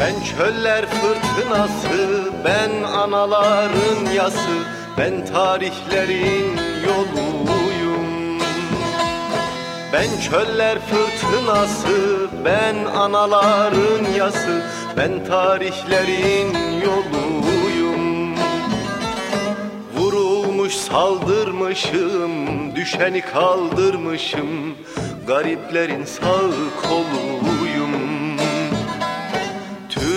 Ben çöller fırtınası, ben anaların yası, ben tarihlerin yoluyum. Ben çöller fırtınası, ben anaların yası, ben tarihlerin yoluyum. Vurulmuş saldırmışım, düşeni kaldırmışım, gariplerin sağ koluyum.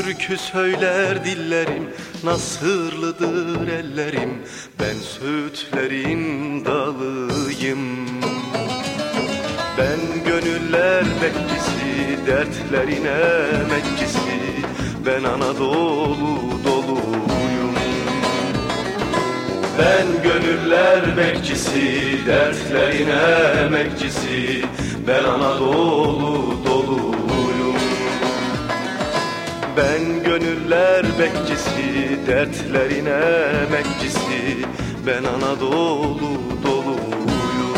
Türkü söyler dillerim, nasırlıdır ellerim, ben söğütlerin dalıyım. Ben gönüller bekçisi, dertlerin emekçisi, ben Anadolu doluyum. Ben gönüller bekçisi, dertlerin emekçisi, ben Anadolu dertlerin emekçisi, ben Anadolu doluyum.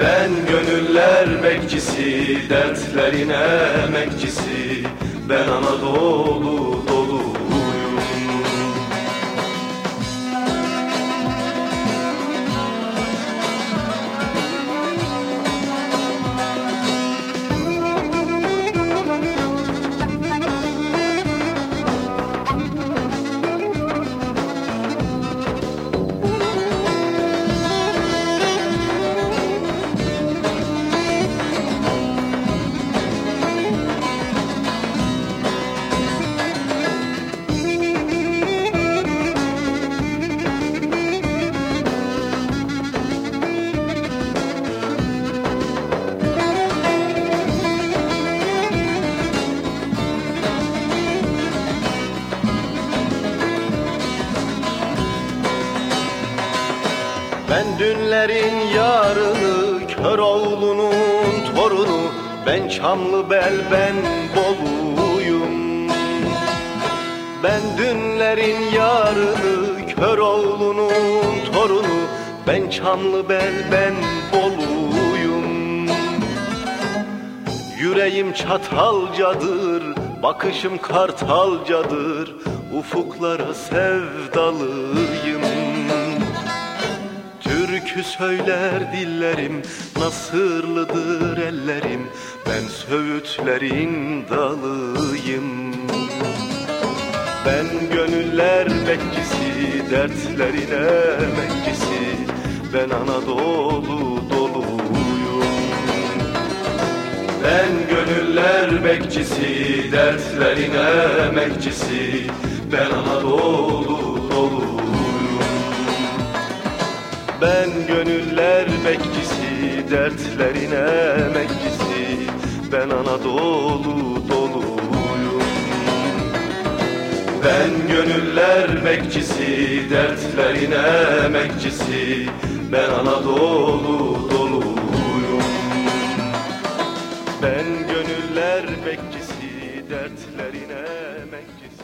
Ben gönüller bekçisi, dertlerin emekçisi, ben Anadolu doluyum. Ben dünlerin yarını, kör oğlunun torunu, ben çamlı bel, ben boluyum. Ben dünlerin yarını, kör oğlunun torunu, ben çamlı bel, ben boluyum. Yüreğim çatalcadır, bakışım kartalcadır, ufuklara sevdalıyım. Türkü söyler dillerim, nasırlıdır ellerim, ben söğütlerin dalıyım. Ben gönüller bekçisi, dertlerin emekçisi, ben Anadolu doluyum. Ben gönüller bekçisi, dertlerin emekçisi, ben Anadolu dertlerin emekçisi, ben Anadolu doluyum. Ben gönüller bekçisi, dertlerin emekçisi, ben Anadolu doluyum. Ben gönüller bekçisi, dertlerin emekçisi.